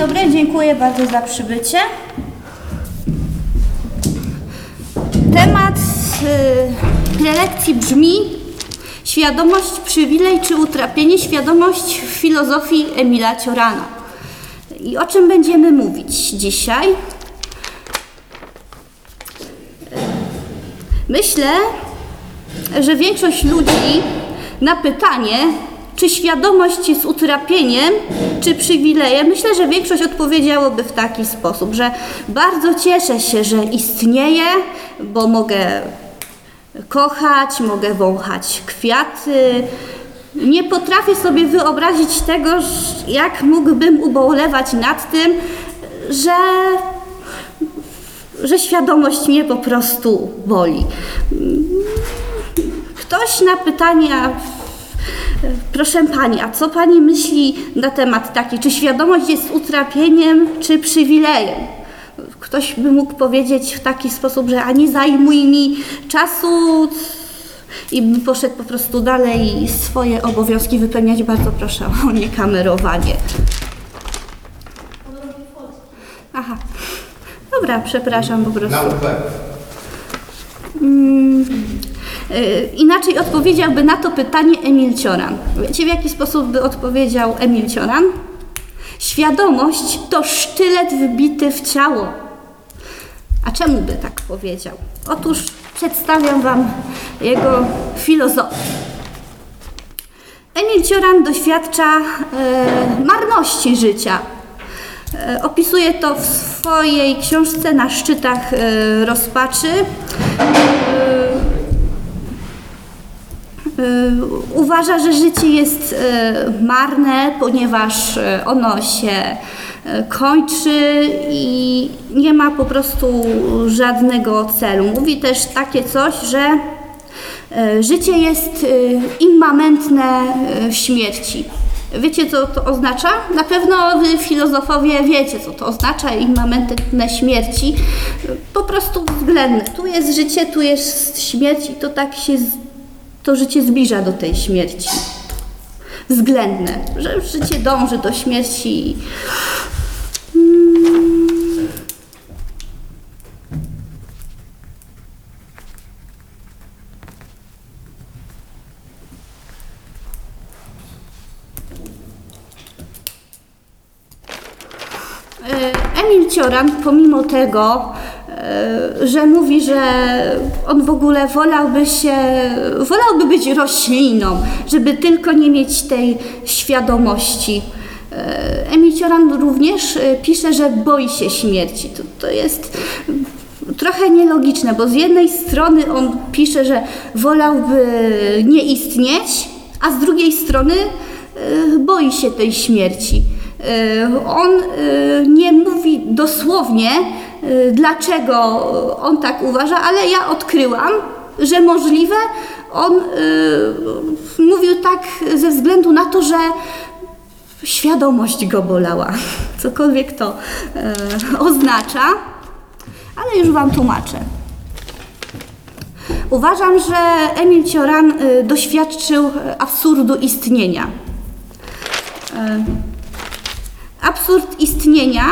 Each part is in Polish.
dobry, dziękuję bardzo za przybycie. Temat y, prelekcji brzmi Świadomość, przywilej czy utrapienie? Świadomość w filozofii Emila Ciorana. I o czym będziemy mówić dzisiaj? Myślę, że większość ludzi na pytanie, czy świadomość jest utrapieniem, czy przywilejem, myślę, że większość odpowiedziałoby w taki sposób, że bardzo cieszę się, że istnieje, bo mogę kochać, mogę wąchać kwiaty. Nie potrafię sobie wyobrazić tego, jak mógłbym ubolewać nad tym, że że świadomość mnie po prostu boli. Ktoś na pytania, proszę pani, a co pani myśli na temat taki, czy świadomość jest utrapieniem, czy przywilejem? Ktoś by mógł powiedzieć w taki sposób, że a nie zajmuj mi czasu i by poszedł po prostu dalej swoje obowiązki wypełniać. Bardzo proszę o niekamerowanie. Aha. Dobra, przepraszam po prostu. Inaczej odpowiedziałby na to pytanie Emil Cioran. Wiecie, w jaki sposób by odpowiedział Emil Cioran? Świadomość to sztylet wbity w ciało. A czemu by tak powiedział? Otóż przedstawiam Wam jego filozofię. Emil Cioran doświadcza e, marności życia. E, opisuje to w swojej książce Na szczytach e, rozpaczy. Y, Uważa, że życie jest y, marne, ponieważ y, ono się kończy i nie ma po prostu żadnego celu. Mówi też takie coś, że życie jest immamentne śmierci. Wiecie, co to oznacza? Na pewno wy filozofowie wiecie, co to oznacza immamentne śmierci. Po prostu względne. Tu jest życie, tu jest śmierć i to tak się to życie zbliża do tej śmierci. Względne, że życie dąży do śmierci. Mm. E, Emil Cioran, pomimo tego, że mówi, że on w ogóle wolałby się, wolałby być rośliną, żeby tylko nie mieć tej świadomości. E, Emil Cioran również e, pisze, że boi się śmierci. To, to jest trochę nielogiczne, bo z jednej strony on pisze, że wolałby nie istnieć, a z drugiej strony e, boi się tej śmierci. E, On e, nie mówi dosłownie, e, dlaczego on tak uważa, ale ja odkryłam, że możliwe on mówił tak ze względu na to, że świadomość go bolała. Cokolwiek to oznacza, ale już Wam tłumaczę. Uważam, że Emil Cioran doświadczył absurdu istnienia. Absurd istnienia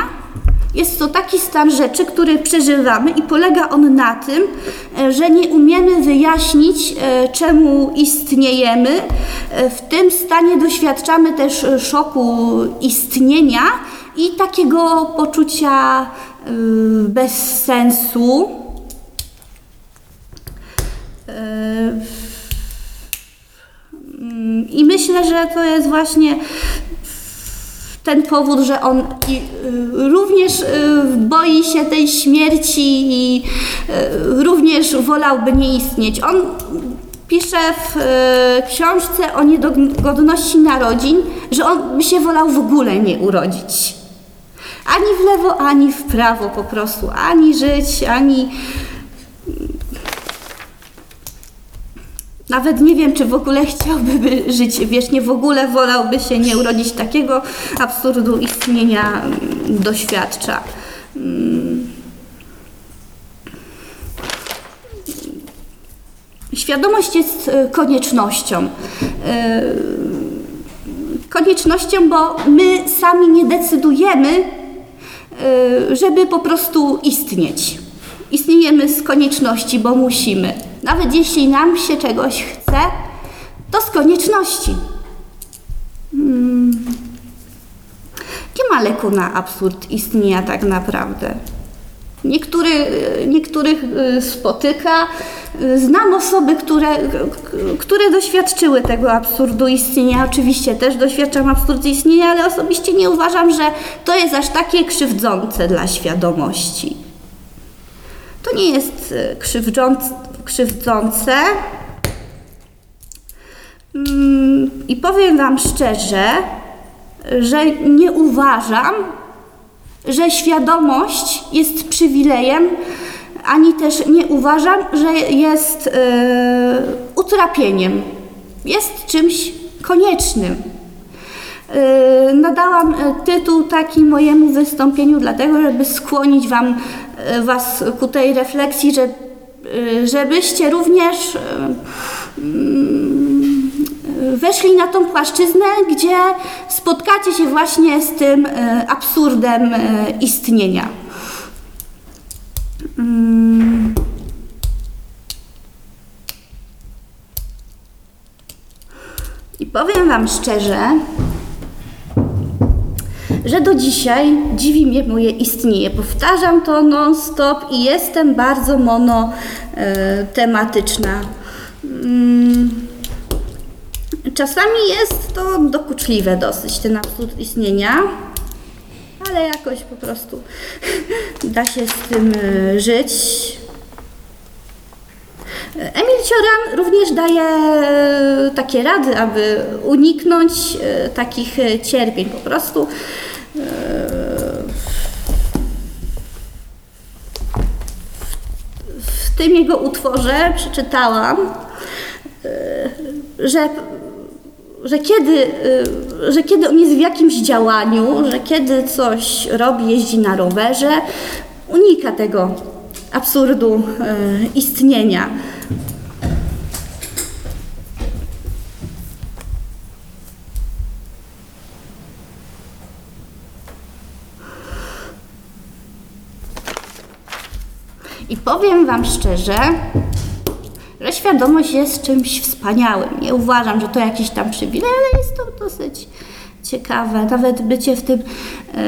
jest to taki stan rzeczy, który przeżywamy i polega on na tym, e, że nie umiemy wyjaśnić, e, czemu istniejemy. E, W tym stanie doświadczamy też szoku istnienia i takiego poczucia bezsensu. E, mm, I myślę, że to jest właśnie ten powód, że on y, również y, boi się tej śmierci i y, również wolałby nie istnieć. On pisze w książce o niedogodności narodzin, że on by się wolał w ogóle nie urodzić. Ani w lewo, ani w prawo po prostu. Ani żyć, ani Nawet nie wiem, czy w ogóle chciałby by żyć wiecznie, w ogóle wolałby się nie urodzić takiego absurdu istnienia mm, doświadcza. Mm. Świadomość jest e, koniecznością. E, Koniecznością, bo my sami nie decydujemy, y, żeby po prostu istnieć. Istniejemy z konieczności, bo musimy. Nawet jeśli nam się czegoś chce, to z konieczności. Hmm. Nie ma leku na absurd istnienia tak naprawdę. Niektóry, niektórych y, spotyka. Y, Znam osoby, które, które doświadczyły tego absurdu istnienia. Oczywiście też doświadczam absurdu istnienia, ale osobiście nie uważam, że to jest aż takie krzywdzące dla świadomości. To nie jest y, krzywdząc- krzywdzące. Mm, I powiem Wam szczerze, że nie uważam, że świadomość jest przywilejem, ani też nie uważam, że jest e, utrapieniem. Jest czymś koniecznym. E, nadałam e, tytuł taki mojemu wystąpieniu, dlatego, żeby skłonić wam, Was ku tej refleksji, że, żebyście również e, mm, weszli na tą płaszczyznę, gdzie spotkacie się właśnie z tym absurdem istnienia. Mm. I powiem Wam szczerze, że do dzisiaj dziwi mnie moje istnienie. Powtarzam to non-stop i jestem bardzo monotematyczna. Mm. Czasami jest to dokuczliwe dosyć, ten absurd istnienia, ale jakoś po prostu da się z tym e, żyć. Emil Cioran również daje e, takie rady, aby uniknąć e, takich e, cierpień. Po prostu w tym jego utworze przeczytałam, że, że, kiedy, że kiedy on jest w jakimś działaniu, że kiedy coś robi, jeździ na rowerze, unika tego absurdu istnienia. I powiem Wam szczerze, że świadomość jest czymś wspaniałym. Nie uważam, że to jakiś tam przywilej, ale jest to dosyć ciekawe. Nawet bycie w tym e,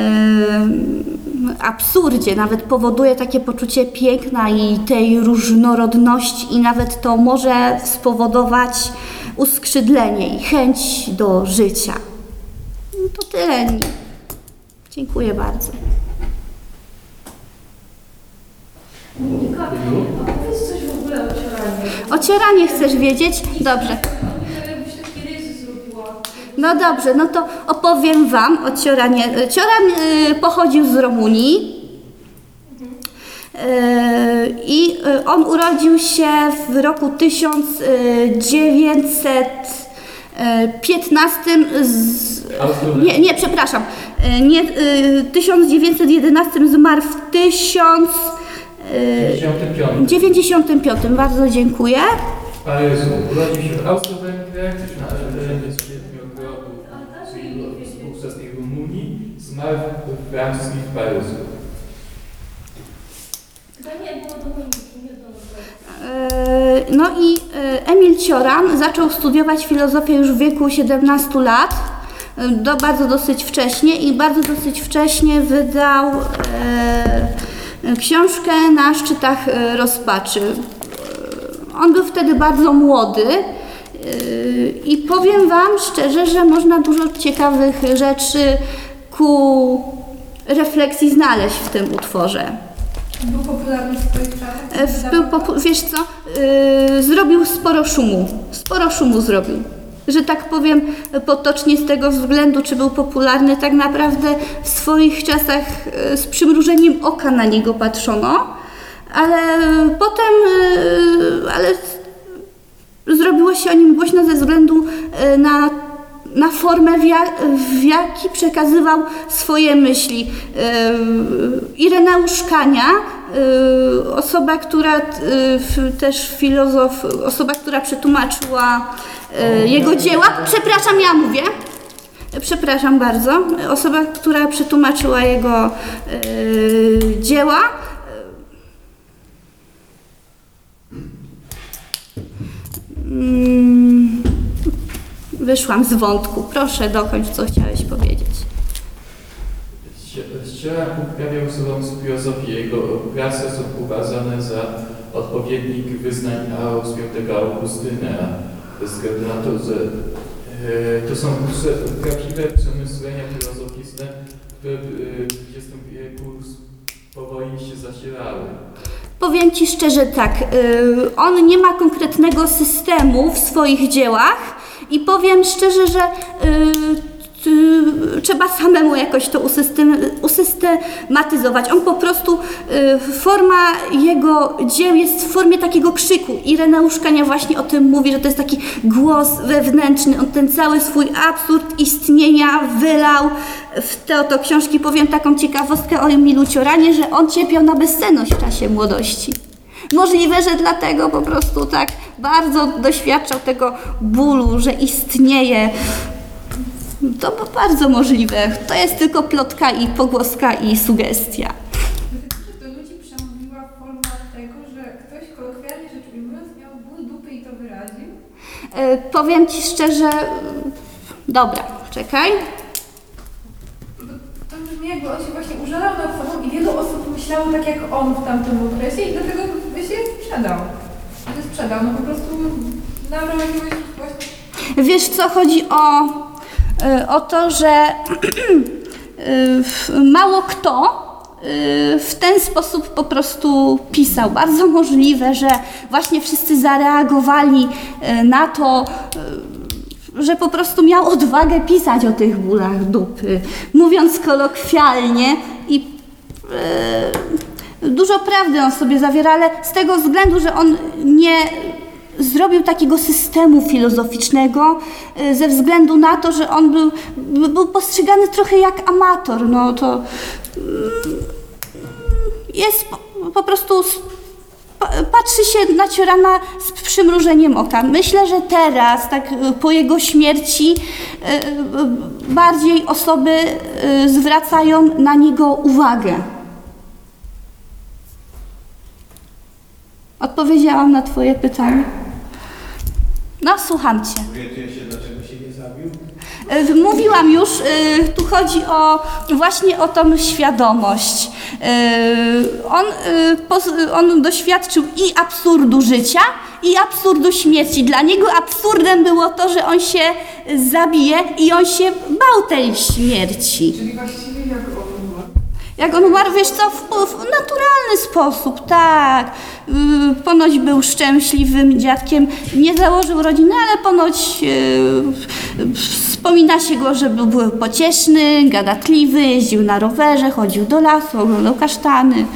absurdzie nawet powoduje takie poczucie piękna i tej różnorodności, i nawet to może spowodować uskrzydlenie i chęć do życia. No to tyle. Dziękuję bardzo. Monika, a powiedz coś w ogóle o cioraniu. Ocieranie chcesz wiedzieć? Dobrze. Jakbyś zrobiła. No dobrze, no to opowiem Wam o Cioranie. Cioran y, pochodził z Rumunii y, i y, on urodził się w roku 1915 z, nie, nie, przepraszam, y, nie, y, 1911 zmarł w 1000 y, 55. 95, bardzo dziękuję. W Paryżu. Urodził się w Austro-Węgrzech, na terenie Średniogrodu współczesnej Rumunii. Zmarł w Paryżu. Nie do E, No i e, Emil Cioran zaczął studiować filozofię już w wieku 17 lat, e, do, bardzo dosyć wcześnie i bardzo dosyć wcześnie wydał e, książkę na szczytach e, rozpaczy. E, On był wtedy bardzo młody e, i powiem Wam szczerze, że można dużo ciekawych rzeczy ku refleksji znaleźć w tym utworze. Był popularny w swoich czasach? Był wiesz co, zrobił sporo szumu, sporo szumu zrobił. Że tak powiem potocznie z tego względu, czy był popularny, tak naprawdę w swoich czasach yy, z przymrużeniem oka na niego patrzono, ale potem, yy, ale zrobiło się o nim głośno ze względu e, na, na formę, w, jak, w jaki przekazywał swoje myśli. E, Ireneusz Kania, e, osoba, która f- też filozof, osoba, która przetłumaczyła e, jego dzieła, przepraszam, ja mówię, Przepraszam bardzo. Osoba, która przetłumaczyła jego dzieła. Mm, Wyszłam z wątku. Proszę dokończ, co chciałeś Ściela uprawiał sobą filozofię. Jego prace są uważane za odpowiednik wyznań świętego Augustyna. Na to, że e, to są prawdziwe przemyślenia filozoficzne, które e, w XX wieku powoli się zasilały. Powiem Ci szczerze tak, y, on nie ma konkretnego systemu w swoich dziełach i powiem szczerze, że trzeba samemu jakoś to usystem, usystematyzować. On po prostu, y, forma jego dzieł jest w formie takiego krzyku. Ireneusz Kania właśnie o tym mówi, że to jest taki głos wewnętrzny. On ten cały swój absurd istnienia wylał w te oto książki. Powiem taką ciekawostkę o Emilu Cioranie, że on cierpiał na bezsenność w czasie młodości. Możliwe, że dlatego po prostu tak bardzo doświadczał tego bólu, że istnieje. To bardzo możliwe. To jest tylko plotka i pogłoska i sugestia. Do ludzi przemówiła forma tego, że ktoś kolokwialnie rzecz ujmując miał ból dupy i to wyraził? E, powiem Ci szczerze... Dobra, czekaj. To brzmi jakby on się właśnie użalał nad sobą i wielu osób myślało tak jak on w tamtym okresie i dlatego by się sprzedał. By sprzedał, no po prostu nabrał jakiegoś właśnie Wiesz co, chodzi o, o to, że y, mało kto y, w ten sposób po prostu pisał. Bardzo możliwe, że właśnie wszyscy zareagowali y, na to, y, że po prostu miał odwagę pisać o tych bólach dupy, mówiąc kolokwialnie i y, dużo prawdy on sobie zawiera, ale z tego względu, że on nie zrobił takiego systemu filozoficznego y, ze względu na to, że on był, by- był postrzegany trochę jak amator. No to mm, jest po, prostu patrzy się na Ciorana z przymrużeniem oka. Myślę, że teraz, tak y, po jego śmierci, y, bardziej osoby zwracają na niego uwagę. Odpowiedziałam na Twoje pytanie. No, słucham Cię. Orientuje się, dlaczego się nie zabił? Y, Mówiłam już, y, tu chodzi o właśnie o tą świadomość. Y, On, on doświadczył i absurdu życia, i absurdu śmierci. Dla niego absurdem było to, że on się zabije i on się bał tej śmierci. Czyli właściwie. Jak on umarł, wiesz co, w, w naturalny sposób, tak. Yy, ponoć był szczęśliwym dziadkiem, nie założył rodziny, ale ponoć yy, wspomina się go, że był, pocieszny, gadatliwy, jeździł na rowerze, chodził do lasu, oglądał kasztany.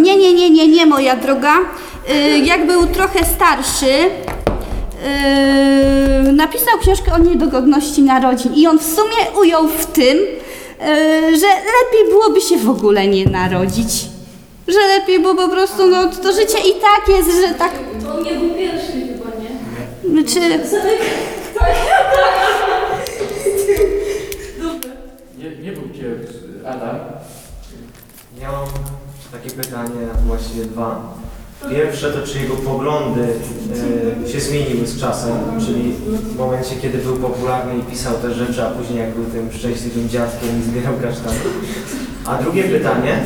Nie, nie, nie, nie, nie, moja droga. Yy, jak był trochę starszy, yy, napisał książkę o niedogodności narodzin i on w sumie ujął w tym, yy, że lepiej byłoby się w ogóle nie narodzić. Że lepiej, bo po prostu no, to życie i tak jest, że tak... To on nie był pierwszy chyba, nie? Czy... Nie, nie był pierwszy Adam. Ja mam takie pytanie, właściwie dwa. Pierwsze to czy jego poglądy e, się zmieniły z czasem, czyli w momencie, kiedy był popularny i pisał te rzeczy, a później jak był tym szczęśliwym dziadkiem i zbierał kasztany. A drugie pytanie,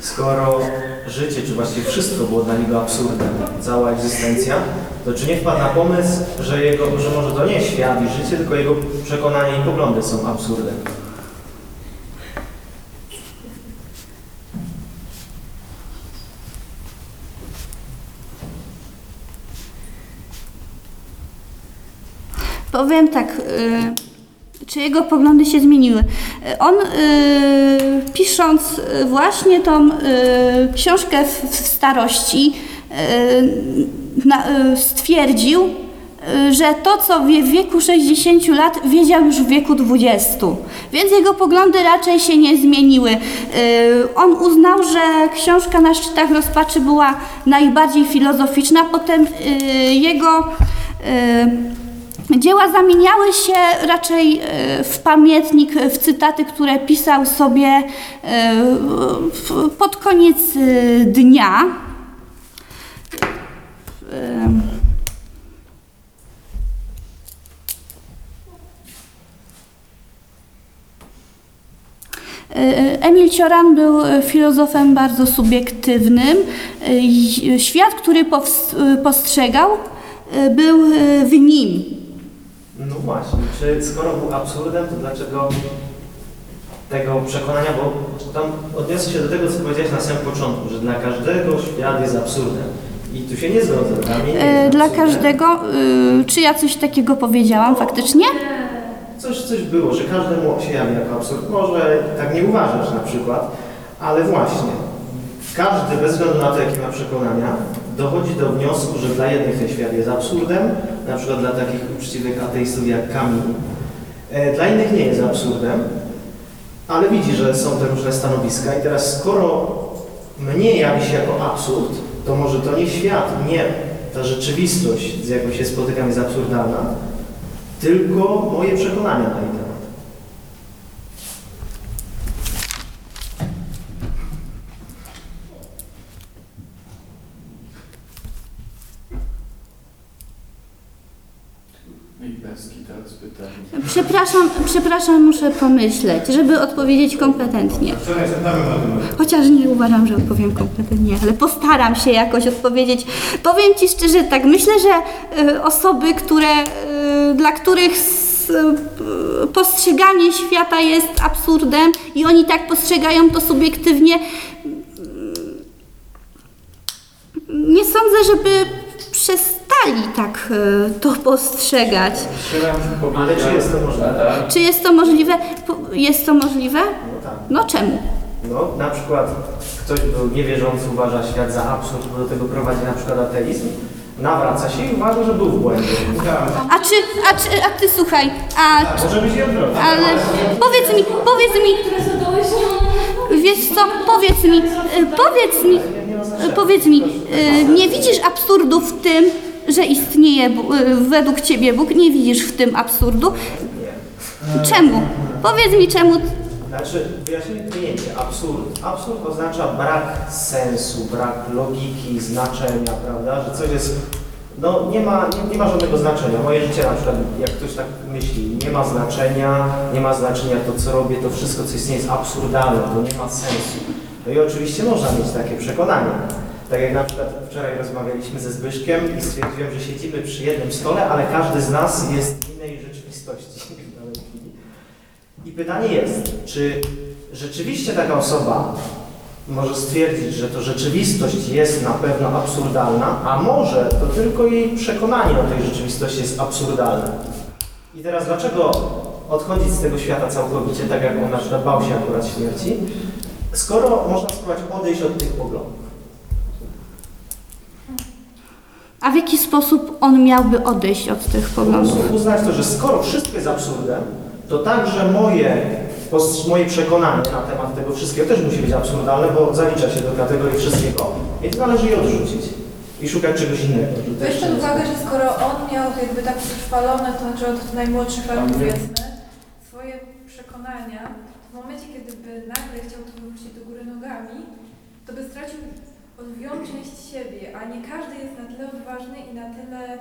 skoro życie, czy właściwie wszystko było dla niego absurdem, cała egzystencja, to czy nie wpadł na pomysł, że, jego, że może to nie świat i życie, tylko jego przekonania i poglądy są absurdem? Powiem tak, y, czy jego poglądy się zmieniły. On y, pisząc y, właśnie tą książkę w, starości stwierdził, że to, co wie w wieku 60 lat, wiedział już w wieku 20. Więc jego poglądy raczej się nie zmieniły. On uznał, że książka na szczytach rozpaczy była najbardziej filozoficzna, potem jego dzieła zamieniały się raczej y, w pamiętnik, w cytaty, które pisał sobie w- pod koniec y, dnia. Emil Cioran był filozofem bardzo subiektywnym. Świat, który postrzegał, był w nim. No właśnie, czy skoro był absurdem, to dlaczego tego przekonania, bo tam odniosę się do tego, co powiedziałeś na samym początku, że dla każdego świat jest absurdem. I tu się nie zgodzę. Dla mnie nie jest Dla każdego, y, czy ja coś takiego powiedziałam faktycznie? Coś, coś było, że każdemu się jawi jako absurd. Może tak nie uważasz na przykład, ale właśnie, każdy bez względu na to, jakie ma przekonania, dochodzi do wniosku, że dla jednych ten świat jest absurdem, na przykład dla takich uczciwych ateistów jak Kamil. E, Dla innych nie jest absurdem, ale widzi, że są te różne stanowiska i teraz skoro mnie jawi się jako absurd, to może to nie świat, nie ta rzeczywistość, z jaką się spotykam jest absurdalna, tylko moje przekonania na jej temat. No i Beski teraz pytanie. Przepraszam, muszę pomyśleć, żeby odpowiedzieć kompetentnie. Chociaż nie uważam, że odpowiem kompetentnie, ale postaram się jakoś odpowiedzieć. Powiem Ci szczerze tak, myślę, że y, osoby, które, y, dla których s, y, postrzeganie świata jest absurdem i oni tak postrzegają to subiektywnie, y, nie sądzę, żeby przestali tak y, to postrzegać. Ale czy jest to możliwe? Czy jest to możliwe? Jest to możliwe? No tak. No czemu? No, na przykład ktoś był niewierzący, uważa świat za absurd, bo do tego prowadzi na przykład ateizm, nawraca się i uważa, że był w błędzie. A czy, a czy, a ty słuchaj, a Może być odwrotnie. Ale powiedz mi, powiedz mi, wiesz co, powiedz mi, y, powiedz mi, y, powiedz mi, nie widzisz absurdu w tym, że istnieje y, według ciebie Bóg? Nie widzisz w tym absurdu? Czemu? Powiedz mi czemu. Znaczy, wyjaśnijmy pojęcie absurd. Absurd oznacza brak sensu, brak logiki, znaczenia, prawda? Że coś jest, no nie ma, nie, nie ma żadnego znaczenia. Moje życie na przykład, jak ktoś tak myśli, nie ma znaczenia, nie ma znaczenia to, co robię, to wszystko, co istnieje jest absurdalne, to nie ma sensu. No i oczywiście można mieć takie przekonanie. Tak jak na przykład wczoraj rozmawialiśmy ze Zbyszkiem i stwierdziłem, że siedzimy przy jednym stole, ale każdy z nas jest w innej rzeczywistości. I pytanie jest, czy rzeczywiście taka osoba może stwierdzić, że to rzeczywistość jest na pewno absurdalna, a może to tylko jej przekonanie o tej rzeczywistości jest absurdalne. I teraz dlaczego odchodzić z tego świata całkowicie, tak jak on na przykład bał się akurat śmierci, skoro można spróbować odejść od tych poglądów? A w jaki sposób on miałby odejść od tych Po poglądów? uznać to, że skoro wszystko jest absurdem, to także moje, moje przekonanie na temat tego wszystkiego też musi być absurdalne, bo zalicza się do kategorii wszystkiego, więc należy je odrzucić i szukać czegoś innego. że też Weź pod uwagę, że skoro on miał jakby tak utrwalone, to znaczy od najmłodszych lat powiedzmy, swoje przekonania, w momencie, kiedy by nagle chciał to wywrócić do góry nogami, to by stracił lwią część siebie, a nie każdy jest na tyle odważny i na tyle...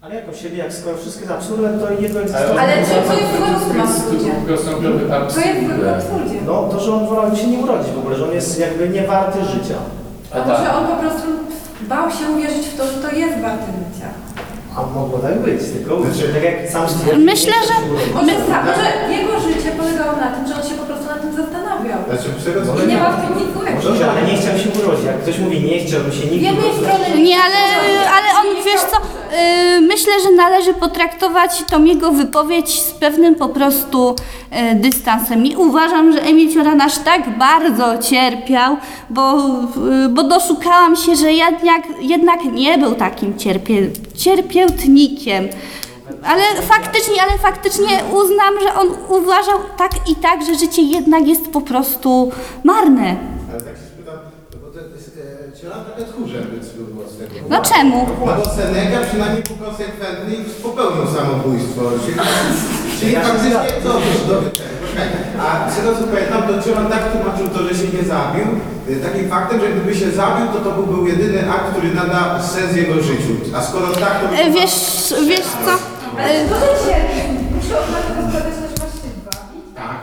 Ale jako siebie, jak skoro wszystko jest absurdem, to jego egzystencja... Ale czy co jest złego w tym absurdzie? Prostokrowy Co jest złego w absurd. absurdzie? No, to, że on wolałby się nie urodzić w ogóle, że on jest jakby nie warty życia. A może on po prostu bał się uwierzyć w to, że to jest warte życia. A mogło tak być, tylko tak jak sam stwierdził... Myślę, urodzić. Może, tak, może jego życie polegało na tym, że on się po prostu. Znaczy, I nie ma w tym nic złego. Może, ale nie chciał się urodzić. Jak ktoś mówi nie chciałbym się nigdy jednej urodzić, strony Nie, ale, ale on, wiesz co, y, myślę, że należy potraktować tą jego wypowiedź z pewnym po prostu y, dystansem. I uważam, że Emil Cioran aż tak bardzo cierpiał, bo, y, bo doszukałam się, że jednak, jednak nie był takim cierpie, cierpiętnikiem. Ale faktycznie, ale faktycznie uznam, że on uważał tak i tak, że życie jednak jest po prostu marne. Ale tak się spytam, no bo to jest, e, Cioran trochę tchórzem było z tego. No czemu? No bo Seneca przynajmniej był konsekwentny i popełnił samobójstwo. Czyli, czyli faktycznie to już do. A z tego co pamiętam, to Cioran tak tłumaczył to, że się nie zabił, e, takim faktem, że gdyby się zabił, to to był jedyny akt, który nada sens jego życiu. A skoro tak, to... E, Wiesz, wiesz co? Ale to będzie, muszę odmawiać rozprawiać, że masz się bawić. Tak.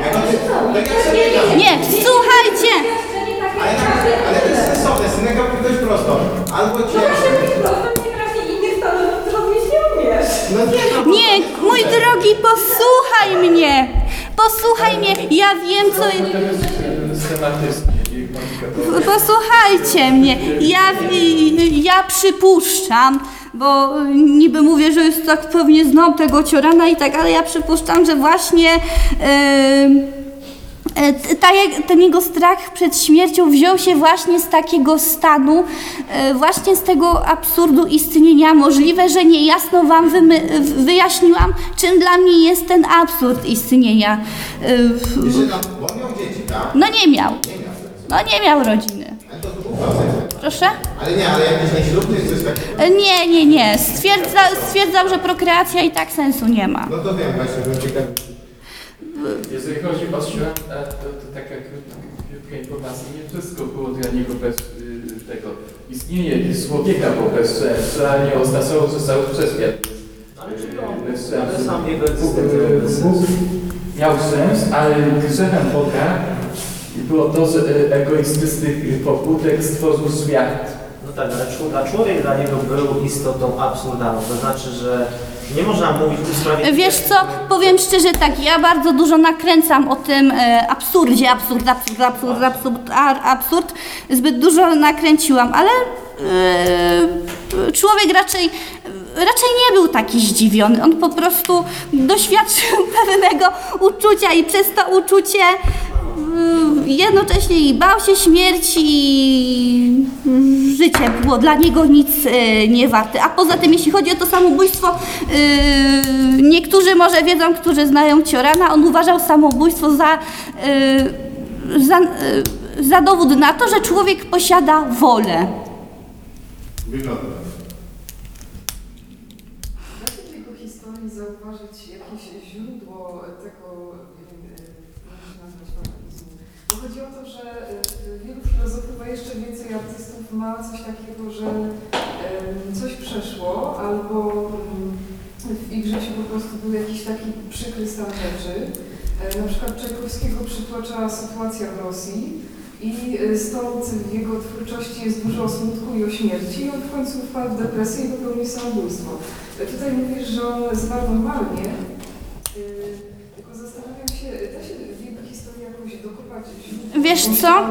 Jak on, tak jak. Nie, słuchajcie! Jeszcze nie takie Ale, tak- ale to jest sensowne, Seneca mówi dość prosto. Albo No cię... właśnie, mój prosto, nie raczej innych stanów zrobić nie umiesz. No nie, no, Nie, mój drogi, posłuchaj mnie! Posłuchaj mnie, ja wiem co... E, Monika powie. Posłuchajcie mnie, ja, ja przypuszczam, bo niby mówię, że już tak pewnie znam tego ciorana i tak, ale ja przypuszczam, że właśnie yy, ten jego strach przed śmiercią wziął się właśnie z takiego stanu, e, właśnie z tego absurdu istnienia. Możliwe, że niejasno Wam wyjaśniłam, czym dla mnie jest ten absurd istnienia. Tak? No. Nie miał. No nie miał rodziny. Proszę? Ale nie, ale jakiś nieślubny jest coś takiego. Nie, nie, nie. Stwierdza, stwierdzał, że prokreacja i tak sensu nie ma. No to wiem właśnie, byłem ciekawy. Jeżeli chodzi o Szranta, to, to taka krótka, krótka informacja. Nie wszystko było dla niego bez y, tego. Istnieje człowieka po bez sensu, a nie oznaczało, że cały czy y, on, bez ale sensu. Bóg, y, miał sens, ale grzechem Boga było to, że y, egoistycznych pobudek stworzył świat. No tak, ale człowiek dla niego był istotą absurdalną. To znaczy, że nie można mówić usprawiedliwiać... Wiesz co, powiem szczerze tak, ja bardzo dużo nakręcam o tym e, absurdzie, absurd, absurd, absurd, absurd, a, absurd. Zbyt dużo nakręciłam, ale e, człowiek raczej, raczej nie był taki zdziwiony. On po prostu doświadczył pewnego uczucia i przez to uczucie e, jednocześnie i bał się śmierci i mm, życie było dla niego nic e, nie warte. A poza tym, jeśli chodzi o to samobójstwo, niektórzy może wiedzą, którzy znają Ciorana, on uważał samobójstwo za, za, za dowód na to, że człowiek posiada wolę. Wygląda. Da się w jego historii zauważyć jakieś źródło tego, nie wiem, e, jak się nazwać fatalizmu? Bo chodzi o to, że e, wielu filozofów, a jeszcze więcej artystów ma coś takiego, że coś przeszło albo mm, w ich życiu po prostu był jakiś taki przykry stan rzeczy. E, Na przykład Czajkowskiego przytłacza sytuacja w Rosji i e, stąd w jego twórczości jest dużo o smutku i o śmierci i on w końcu wpadł w depresję i popełnił samobójstwo. E, Tutaj mówisz, że on zmarł normalnie, tylko zastanawiam się, da się w jego historii jakoś dokopać źródła? Wiesz co?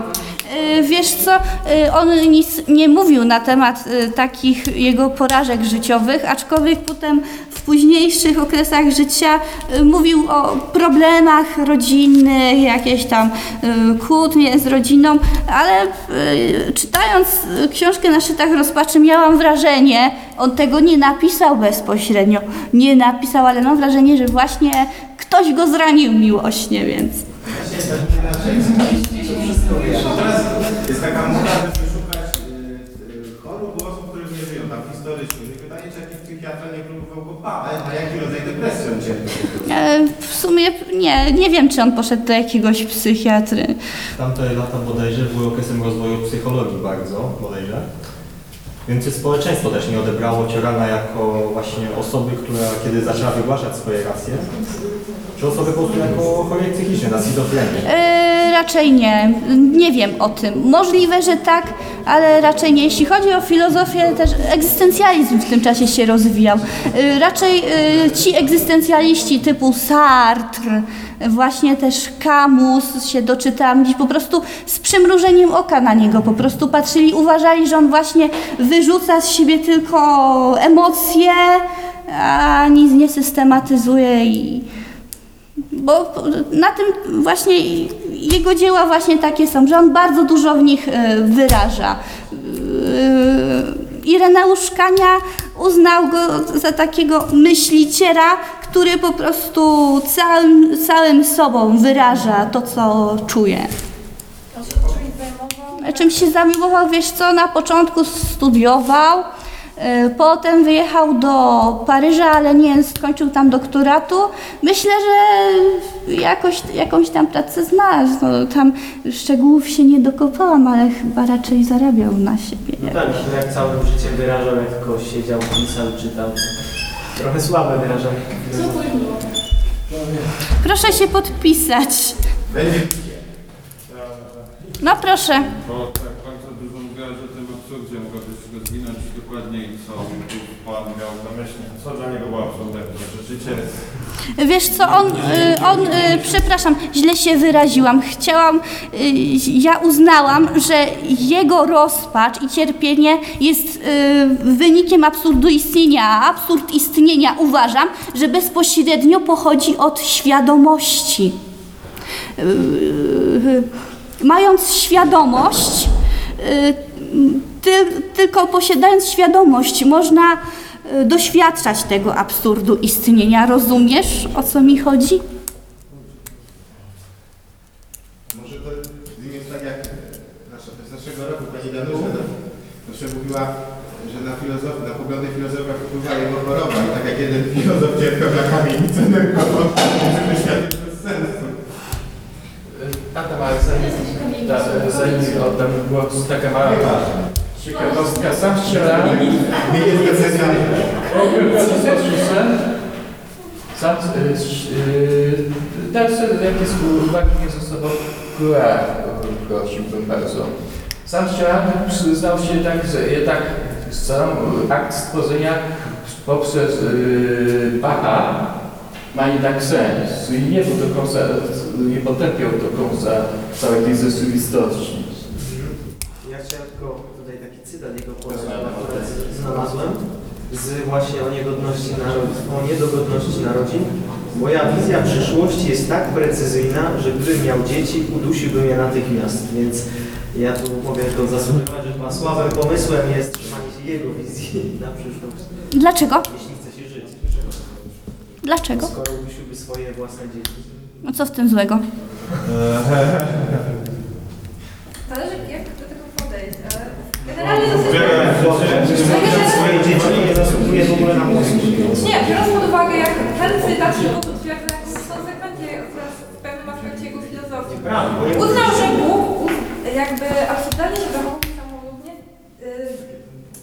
Y, Wiesz co, y, on nic nie mówił na temat y, takich jego porażek życiowych, aczkolwiek potem w późniejszych okresach życia mówił o problemach rodzinnych, jakieś tam kłótnie z rodziną, ale czytając książkę na szczytach rozpaczy miałam wrażenie, on tego nie napisał bezpośrednio, nie napisał, ale mam wrażenie, że właśnie ktoś go zranił miłośnie, więc... Teraz jest taka moda, żeby szukać y, y, chorób u osób, które nie żyją, tam historycznie. I pytanie, czy jakiś psychiatra nie próbował go badać, na jaki rodzaj depresji on cierpi. E, W sumie nie, nie wiem, czy on poszedł do jakiegoś psychiatry. Tamte lata bodajże były okresem rozwoju psychologii bardzo, bodajże. Więc społeczeństwo też nie odebrało Ciorana jako właśnie osoby, która kiedy zaczęła wygłaszać swoje racje, czy osoby po prostu jako chorej psychicznie, na schizofrenię. E, raczej nie. Nie wiem o tym. Możliwe, że tak, ale raczej nie. Jeśli chodzi o filozofię, też egzystencjalizm w tym czasie się rozwijał. E, raczej e, ci egzystencjaliści typu Sartre, właśnie też Kamus się doczytałam gdzieś po prostu z przymrużeniem oka na niego, po prostu patrzyli, uważali, że on właśnie wyrzuca z siebie tylko emocje, a nic nie systematyzuje i bo na tym właśnie jego dzieła właśnie takie są, że on bardzo dużo w nich e, wyraża. Yy, Ireneusz Kania uznał go za takiego myśliciela, który po prostu całym, całym sobą wyraża to, co czuje. Zajmował. Czym się zamiłował, wiesz co, na początku studiował, yy, potem wyjechał do Paryża, ale nie skończył tam doktoratu. Myślę, że jakoś, jakąś tam pracę znalazł. No, tam szczegółów się nie dokopałam, ale chyba raczej zarabiał na siebie. No tak, to jak całym życiem wyrażał, jak tylko siedział, pisał, czytał. Trochę słabe wyrażanie. Proszę się podpisać. Będzie No proszę. Bo tak bardzo dużo mówiłaś o tym absurdzie, mogłabyś go zwinąć dokładniej, co Pan miał na myśli. Co dla niego było absurdem? Że życie jest Wiesz co, on, y, on y, przepraszam, źle się wyraziłam. Chciałam, y, ja uznałam, że jego rozpacz i cierpienie jest wynikiem absurdu istnienia, a absurd istnienia uważam, że bezpośrednio pochodzi od świadomości. Mając świadomość, ty, tylko posiadając świadomość, można doświadczać tego absurdu istnienia. Rozumiesz, o co mi chodzi? Może to jest tak jak nasza, z naszego roku pani Danusia zawsze mówiła, że na, filozof, na poglądy filozofa wpływa jego choroba i tak jak jeden filozof cierpiał na kamienicę nerwową, to świat jest bez sensu. Tata ma zanim, ta, zanim oddam głos, taka mała ciekawostka. Sam strzelałem. Nie jest doceniany. Sam y, y, dał sobie jakieś uwagi nie ze sobą kura prosiłbym bardzo. Sam strzelałem przyznał się tak, że jednak sam akt stworzenia poprzez y, Bacha ma jednak sens i nie był do końca, nie potępiał do końca całej tej rzeczywistości. Ja chciałem tylko tutaj taki cytat jego poezji akurat znalazłem z właśnie o niegodności narodzin, o niedogodności narodzin. Moja wizja przyszłości jest tak precyzyjna, że gdybym miał dzieci, udusiłbym je natychmiast, więc ja tu mogę tylko zasugerować, że chyba słabym pomysłem jest trzymanie się jego wizji na przyszłość, Dlaczego? jeśli chce się żyć. Dlaczego? Skoro udusiłby swoje własne dzieci. No co w tym złego? Zależy jak do tego podejść, ale generalnie dosyć... Swoje dzieci nie zasługuje w ogóle na mózg. Nie, biorąc pod uwagę, jak ten cytat tylko potwierdza jakąś konsekwencję akurat w pewnym aspekcie jego filozofii. Prawda, bo nie Uznał, że Bóg uz- jakby absurdalnie się zachował samolubnie, yy,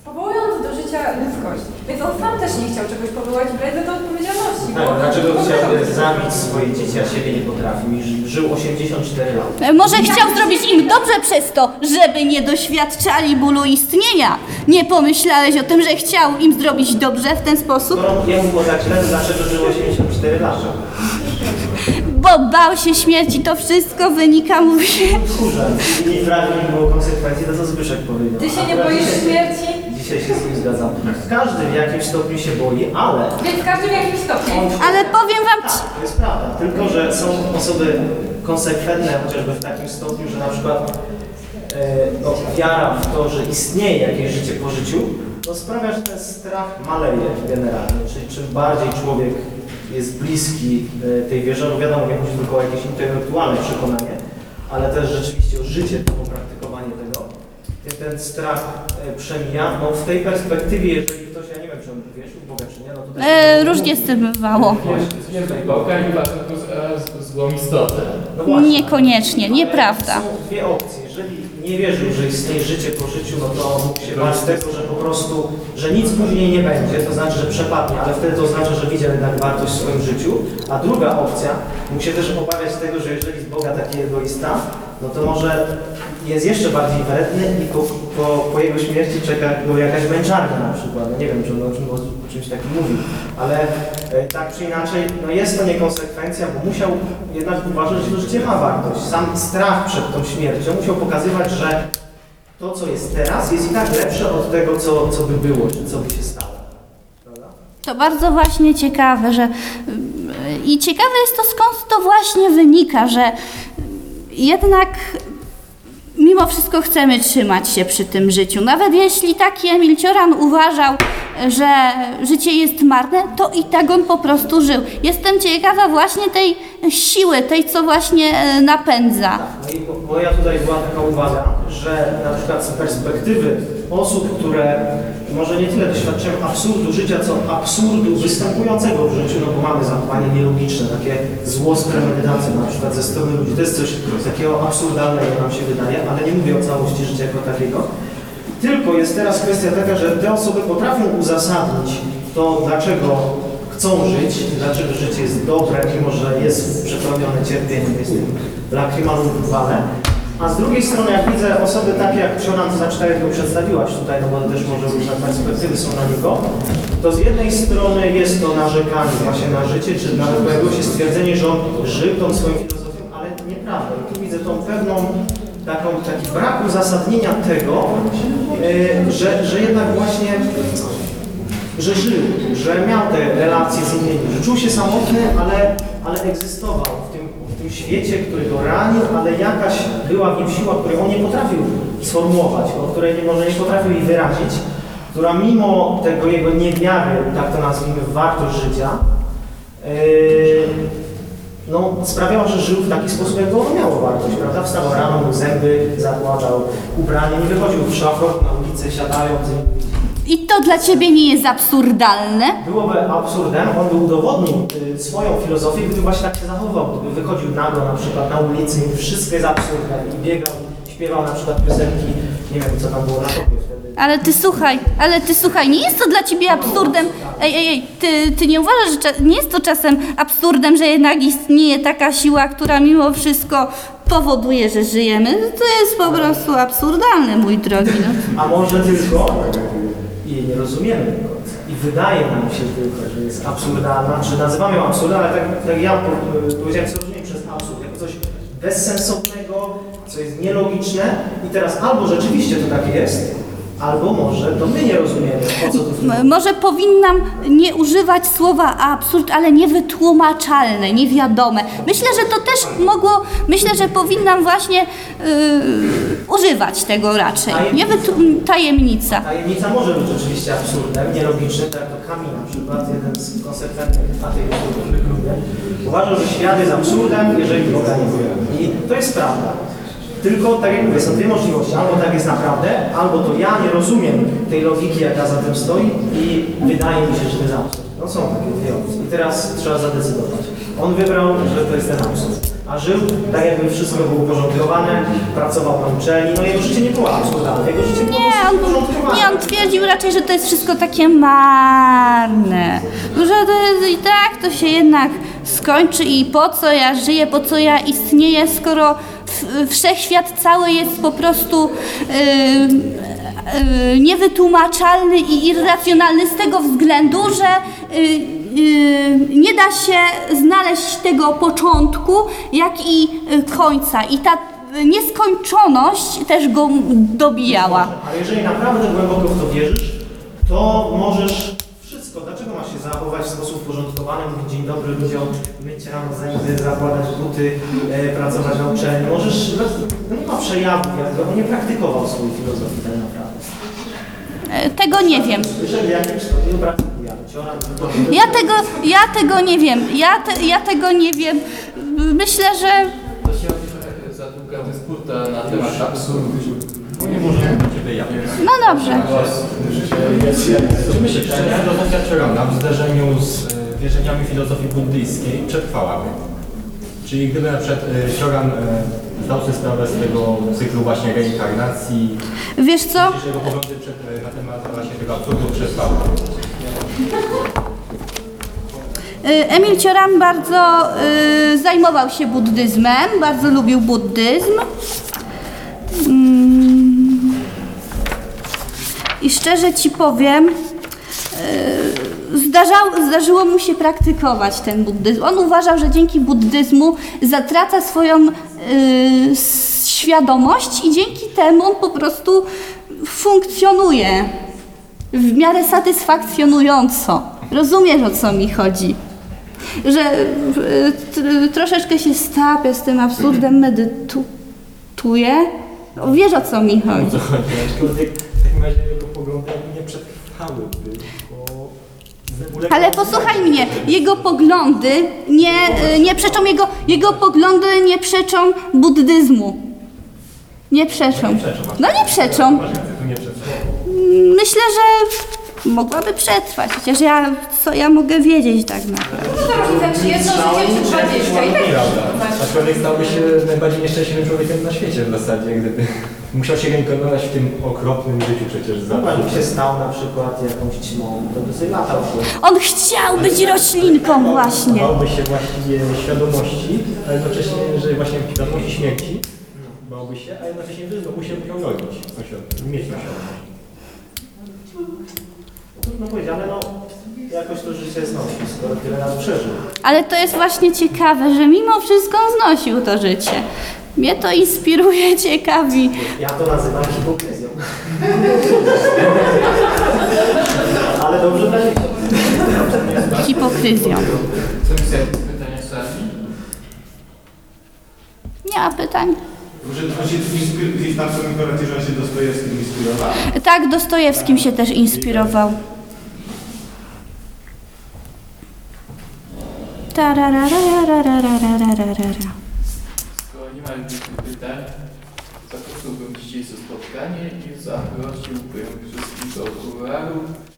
powołując do życia ludzkość. Więc on sam też nie chciał czegoś powołać i brać za to odpowiedzialności. Tak, dlaczego chciałby zabić swoje dzieci, a siebie nie potrafi? Niż żył 84 lata. E, Może chciał zrobić im dobrze przez to, żeby nie doświadczali bólu istnienia. Nie pomyślałeś o tym, że chciał im zrobić dobrze w ten sposób? Skoro jemu było tak źle, to dlaczego żył 84 lata? Bo bał się śmierci, to wszystko wynika, mówię. Kurze, nie prawie nie było konsekwencji, to co Zbyszek powiedział. Ty się nie Akurat boisz dzisiaj- śmierci? Dzisiaj się z nim zgadzam. Każdy w jakimś stopniu się boi, ale... Więc każdy w jakimś stopniu. Ale powiem wam, Tak, to jest prawda. Tylko, że są osoby konsekwentne chociażby w takim stopniu, że na przykład e, no, wiara w to, że istnieje jakieś życie po życiu, to sprawia, że ten strach maleje generalnie. Czyli czym bardziej człowiek jest bliski e, tej wierze, no wiadomo, nie chodzi tylko o jakieś intelektualne przekonanie, ale też rzeczywiście o życie, to praktykowanie tego, ten strach e, przemija. No w tej perspektywie, jeżeli ktoś, ja nie wiem, czy on wierzył w Boga, czy nie, no to też... e, różnie z tym bywało. Nie wiem, Boga i za za złą istotę. No właśnie. Niekoniecznie, nieprawda. Są dwie opcje. Jeżeli nie wierzył, że istnieje życie po życiu, no to mógł się bać tego, że po prostu, że nic później nie będzie, to znaczy, że przepadnie, ale wtedy to oznacza, że widział jednak wartość w swoim życiu. A druga opcja, mógł się też obawiać tego, że jeżeli jest Boga taki egoista, no to może jest jeszcze bardziej wredny i po, po, po jego śmierci czeka go jakaś męczarka na przykład. No nie wiem, czy on o, czym, o czymś takim mówił, ale e, tak czy inaczej, no jest to niekonsekwencja, bo musiał jednak uważać, że życie ma wartość. Sam strach przed tą śmiercią musiał pokazywać, że to, co jest teraz, jest i tak lepsze od tego, co, co by było, czy co by się stało. To bardzo właśnie ciekawe, że i ciekawe jest to skąd to właśnie wynika, że jednak mimo wszystko chcemy trzymać się przy tym życiu. Nawet jeśli taki Emil Cioran uważał, że życie jest marne, to i tak on po prostu żył. Jestem ciekawa właśnie tej siły, tej co właśnie e, napędza. No i mo- moja tutaj była taka uwaga, że na przykład z perspektywy osób, które może nie tyle doświadczają absurdu życia, co absurdu występującego w życiu, no bo mamy zachowanie nielogiczne, takie zło z premedytacją na przykład ze strony ludzi. To jest coś takiego absurdalnego nam się wydaje, ale nie mówię o całości życia jako takiego. Tylko jest teraz kwestia taka, że te osoby potrafią uzasadnić to, dlaczego chcą żyć, dlaczego życie jest dobre, mimo że jest przepełnione cierpieniem, jest tym lacrymalum vale. A z drugiej strony, jak widzę osoby takie jak Przelan, to znaczy tak jak go przedstawiłaś tutaj, no bo też może różne perspektywy są na niego, to z jednej strony jest to narzekanie właśnie na życie, czy nawet pojawiło się stwierdzenie, że on żył tą swoją filozofią, ale nieprawda. I tu widzę tą pewną taką, taki brak uzasadnienia tego, yy, że, że jednak właśnie że żył, że miał te relacje z innymi, że czuł się samotny, ale, ale egzystował w tym, w tym świecie, który go ranił, ale jakaś była w nim siła, której on nie potrafił sformułować, o której nie, może nie potrafił jej wyrazić, która mimo tego jego niewiary, tak to nazwijmy, wartość życia, yy, no, sprawiała, że żył w taki sposób, jakby ono miało wartość, prawda? Wstawał rano, mył zęby, zakładał ubranie, nie wychodził w szlafrok na ulicę, siadając I to dla ciebie nie jest absurdalne? Byłoby absurdem, on by udowodnił y, swoją filozofię, gdyby właśnie tak się zachował. Gdyby wychodził nago na przykład na ulicy i wszystko jest absurdem i biegał, śpiewał na przykład piosenki, nie wiem co tam było na topie. Ale ty słuchaj, ale ty słuchaj, nie jest to dla ciebie absurdem. Ej, ej, ej, ty, ty nie uważasz, że nie jest to czasem absurdem, że jednak istnieje taka siła, która mimo wszystko powoduje, że żyjemy? To jest po prostu absurdalne, mój drogi. No. A może tylko jej nie rozumiemy. I wydaje nam się tylko, że jest absurdalna, czy nazywamy ją absurdem, ale tak, tak ja po- powiedziałem, co rozumiem przez absurd, jako coś bezsensownego, co jest nielogiczne i teraz albo rzeczywiście to tak jest, albo może to my nie rozumiemy, o co tu M- Może powinnam nie używać słowa absurd, ale niewytłumaczalne, niewiadome. Myślę, że to też mogło, myślę, że powinnam właśnie yy, używać tego raczej. Niewytłum- tajemnica. Tajemnica może być oczywiście absurdem, nielogicznym, tak jak to Kami na przykład, jeden z konsekwentnych ateistów, lubię, uważał, że świat jest absurdem, jeżeli Boga nie było. I to jest prawda. Tylko, tak jak mówię, są dwie możliwości. Albo tak jest naprawdę, albo to ja nie rozumiem tej logiki, jaka za tym stoi i wydaje mi się, że to jest absurd. No są takie dwie opcje. I teraz trzeba zadecydować. On wybrał, że to jest ten absurd. A żył tak, jakby wszystko było uporządkowane, pracował na uczelni, no jego życie nie było absurdalne. Jego życie było Nie, on, uporządkowane. nie, on twierdził raczej, że to jest wszystko takie marne. Że to jest, i tak to się jednak skończy i po co ja żyję, po co ja istnieję, skoro wszechświat cały jest po prostu yy, yy, niewytłumaczalny i irracjonalny z tego względu, że yy, nie da się znaleźć tego początku, jak i końca. I ta nieskończoność też go dobijała. Ale jeżeli naprawdę głęboko w to wierzysz, to możesz się zachować w sposób uporządkowany, mówić dzień dobry ludziom, myć rano zęby, zakładać buty, e, pracować na uczelni? Możesz, no nie ma przejawów, on nie praktykował swojej filozofii tak naprawdę. E, Tego nie wiem. Jeżeli w jakimś stopniu praktykuje, ale cioran, to Ja tego, ja tego nie wiem. Ja, te, ja tego nie wiem. Myślę, że Za długa dysputa na temat absurdu. No dobrze. Że filozofia Czerona w zderzeniu z e, wierzeniami filozofii buddyjskiej przetrwałaby? Czyli gdyby na przykład e, Cioran e, zdał sobie sprawę z tego cyklu właśnie reinkarnacji, Wiesz co? że jego poglądy przed, e, na temat właśnie tego absurdu przetrwały? Y, Emil Cioran bardzo y, zajmował się buddyzmem, bardzo lubił buddyzm. Mm. I szczerze ci powiem, y, zdarzał, zdarzyło mu się praktykować ten buddyzm. On uważał, że dzięki buddyzmu zatraca swoją s- świadomość i dzięki temu on po prostu funkcjonuje w miarę satysfakcjonująco. Rozumiesz o co mi chodzi? Że tr- troszeczkę się stapia z tym absurdem, medytuje. No, Wiesz o co mi chodzi. co chodzi? W takim razie jego poglądy nie przetrwałyby, bo Ale posłuchaj mnie, jego poglądy nie, y, nie przeczą jego, jego poglądy nie przeczą buddyzmu. Nie przeczą. No nie przeczą. Myślę, że mogłaby przetrwać, chociaż ja, co ja mogę wiedzieć tak naprawdę. Co to różnica, czy jedno życie, czy 20? I tak. Aczkolwiek stałby się najbardziej nieszczęśliwym człowiekiem na świecie w zasadzie, gdyby musiał się reinkarnować w tym okropnym życiu przecież za by się stał na przykład jakąś ćmą, to by sobie latał. On chciał być roślinką właśnie. Bałby się właściwie świadomości, a jednocześnie, że właśnie świadomości śmierci, bałby się, a jednocześnie, że znowu się musiał rodzić, sąsiad, mieć świadomość. Trudno powiedziane, no jakoś to życie znosi, skoro tyle lat przeżył. Ale to jest właśnie ciekawe, że mimo wszystko on znosił to życie. Mnie to inspiruje, ciekawi. Ja to nazywam hipokryzją. Ale dobrze będzie. Hipokryzją. Są jakieś pytania z sali? Nie ma pytań. Że on się inspir- gdzieś tam w swoim koracie, że on się Dostojewskim inspirował. Tak, Dostojewskim się też inspirował. Tararararararararara najmniej pytań. Zaprosiłbym dzisiaj za spotkanie i zaprosiłbym wszystkich do kuluarów.